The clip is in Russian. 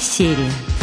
серии.